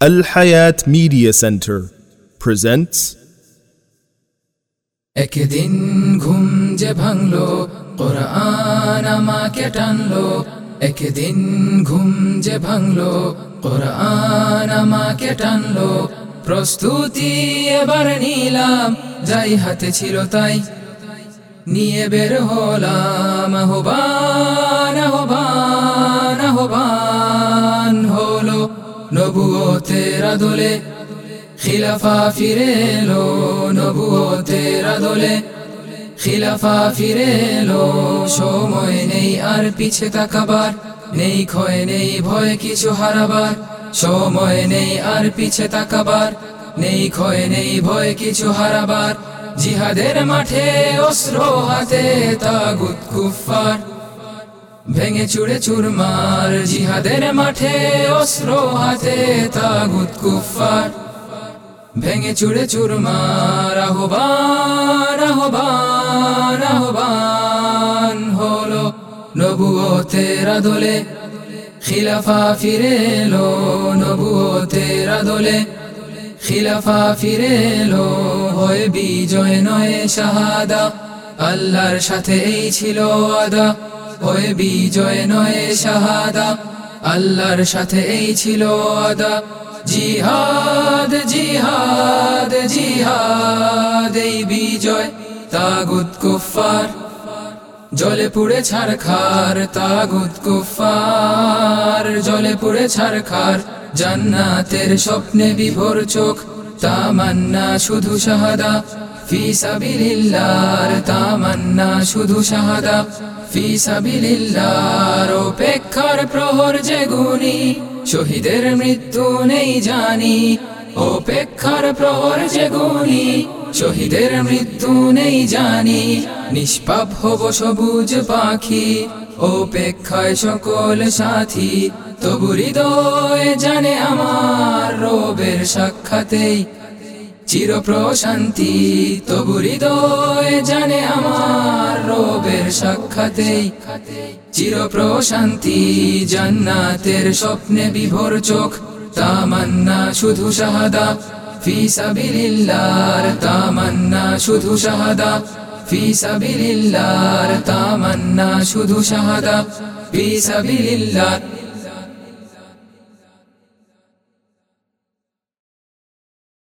Al Hayat Media Center presents একদিন ঘুম যে ভাঙলো, কোরআন আমাকে টানলো। একদিন ঘুম যে ভাঙলো, কোরআন আমাকে টানলো। প্রস্তুতি এবার নিলাম, যাই হাতে ছিল তাই। নিয়ে বের হলাম, আহ্বান আহ্বান। নবুয়তের আদলে খিলাফা ফিরে এলো নবুয়তের আদলে খিলাফা ফিরে এলো সময় নেই আর পিছে তাকাবার, নেই ক্ষয়, নেই ভয় কিছু হারাবার। সময় নেই আর পিছে তাকাবার, নেই ক্ষয়, নেই ভয় কিছু হারাবার। জিহাদের মাঠে অস্ত্র হাতে তাগুত কুফার ভেঙে চুড়ে চুরমার, জিহাদের মাঠে, অস্ত্র হাতে, তাগুত কুফার ভেঙে চুড়ে চুরমার, আহ্বান আহ্বান আহ্বান হলো নবুয়তের আদলে। খিলাফা ফিরে এলো নবুয়তের আদলে। খিলাফা ফিরে এলো হয় বিজয় নয় শাহাদা। আল্লাহর সাথে এই ছিল আদা হয় বিজয় নয় শাহাদা। আল্লাহর সাথে এই ছিল আদা জিহাদ জিহাদ জিহাদ, এই বিজয় তাগুত কুফার জলে পুড়ে ছারখার তাগুত কুফার জলে পুড়ে ছারখার জান্নাতের স্বপ্নে বিভোর চোখ। তামান্না শুধু শাহাদা। ফি সাবিলিল্লাহর তামান্না, শুধু শাহাদা। ফি সাবিলিল্লাহর অপেক্ষার প্রহর যে গুনি শহীদের মৃত্যু নেই জানি। অপেক্ষার প্রহর যে শহীদের মৃত্যু নেই জানি। নিষ্পাপ হব সবুজ পাখি, অপেক্ষায় সকল সাথী। তবু হৃদয় জানে আমার রবের সাক্ষাতেই চির প্রশান্তি, তবু জানে আমার রবের সাক্ষাতেই। চির প্রশান্তি, জান্নাতের স্বপ্নে বিভোর চোখ, তামান্না শুধু শাহাদা, ফি সাবিলিল্লাহর তামান্না শুধু শাহাদা, ফি সাবিলিল্লাহর তামান্না শুধু শাহাদা, ফি সাবিলিল্লাহ।